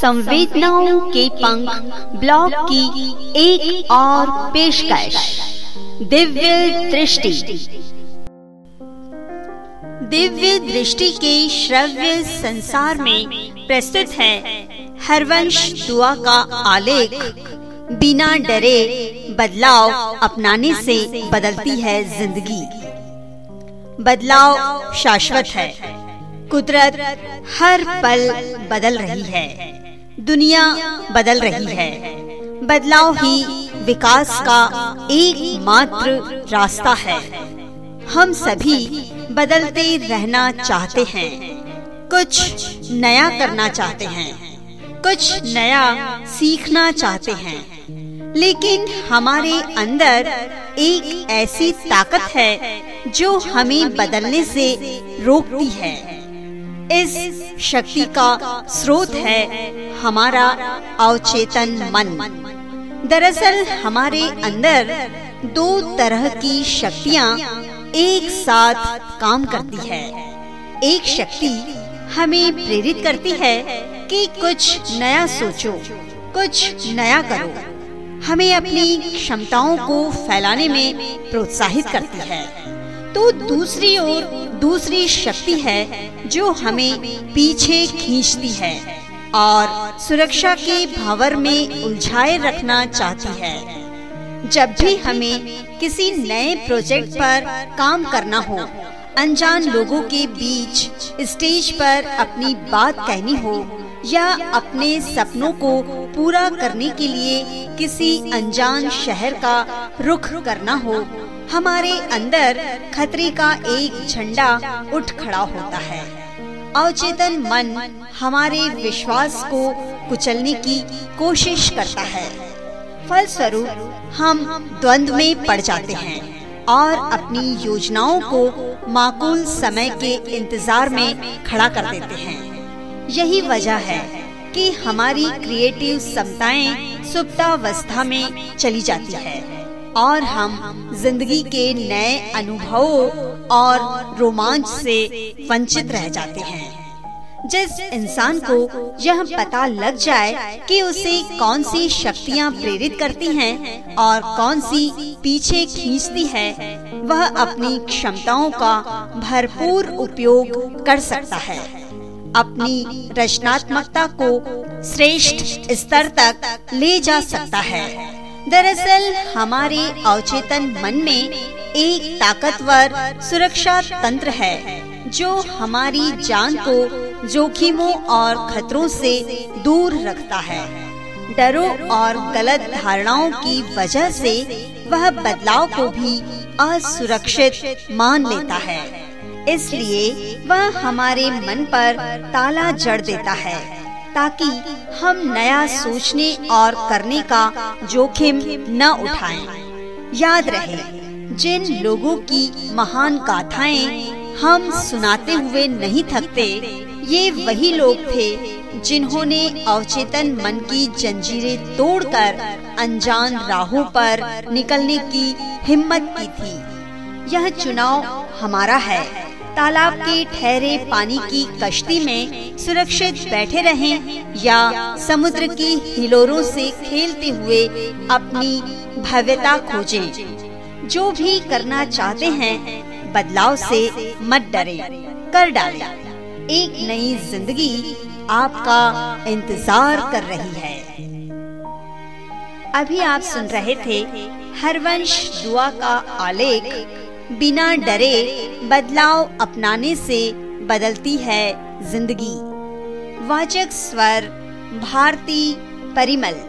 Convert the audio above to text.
संवेदनाओं के पंख ब्लॉग की एक और पेशकश। दिव्य दृष्टि। दिव्य दृष्टि के श्रव्य संसार में प्रस्तुत है हरवंश दुआ का आलेख। बिना डरे बदलाव अपनाने से बदलती है ज़िंदगी। बदलाव शाश्वत है। कुदरत हर पल बदल रही है। दुनिया बदल रही है। बदलाव ही विकास का एकमात्र रास्ता है। हम सभी बदलते रहना चाहते हैं। कुछ नया करना चाहते हैं। कुछ नया सीखना चाहते हैं। लेकिन हमारे अंदर एक ऐसी ताकत है जो हमें बदलने से रोकती है। इस शक्ति का स्रोत है हमारा अवचेतन मन। दरअसल हमारे अंदर दो तरह की शक्तियाँ एक साथ काम करती है। एक शक्ति हमें प्रेरित करती है कि कुछ नया सोचो, कुछ नया करो। हमें अपनी क्षमताओं को फैलाने में प्रोत्साहित करती है। तो दूसरी ओर दूसरी शक्ति है जो हमें पीछे खींचती है और सुरक्षा के भावर में उलझाए रखना चाहती है। जब भी हमें किसी नए प्रोजेक्ट पर काम करना हो, अनजान लोगों के बीच स्टेज पर अपनी बात कहनी हो या अपने सपनों को पूरा करने के लिए किसी अनजान शहर का रुख करना हो हमारे अंदर खतरे का एक झंडा उठ खड़ा होता है। अवचेतन मन हमारे विश्वास को कुचलने की कोशिश करता है। फलस्वरूप, हम द्वंद्व में पड़ जाते हैं और अपनी योजनाओं को माकूल समय के इंतज़ार में खड़ा कर देते हैं। यही वजह है कि हमारी क्रिएटिव क्षमताएँ सुप्तावस्था में चली जाती है। और हम ज़िंदगी के नए अनुभवों और रोमांच से वंचित रह जाते हैं। जिस इंसान को यह पता लग जाए कि उसे कौन सी शक्तियाँ प्रेरित करती हैं और कौन सी पीछे खींचती है, वह अपनी क्षमताओं का भरपूर उपयोग कर सकता है। अपनी रचनात्मकता को श्रेष्ठ स्तर तक ले जा सकता है। दरअसल, हमारे अवचेतन मन में एक ताकतवर सुरक्षा तंत्र है, जो हमारी जान को जोखिमों और खतरों से दूर रखता है। डरों और गलत धारणाओं की वजह से वह बदलाव को भी असुरक्षित मान लेता है। इसलिए वह हमारे मन पर ताला जड़ देता है। ताकि हम नया सोचने और करने का जोखिम न उठाएँ। याद रहे, जिन लोगों की महान गाथाएँ हम सुनाते हुए नहीं थकते, ये वही लोग थे जिन्होंने अवचेतन मन की जंजीरें तोड़कर अनजान राहों पर निकलने की हिम्मत की थी यह चुनाव हमारा है तालाब के ठहरे पानी की कश्ती में सुरक्षित बैठे रहें या समुद्र की हिलोरों से खेलते हुए अपनी भव्यता खोजें। जो भी करना चाहते हैं, बदलाव से मत डरे, कर डाले एक नई ज़िंदगी आपका इंतज़ार कर रही है अभी आप सुन रहे थे हरवंश दुआ का आलेख बिना डरे बदलाव अपनाने से बदलती है ज़िंदगी। वाचक स्वर भारती परिमल।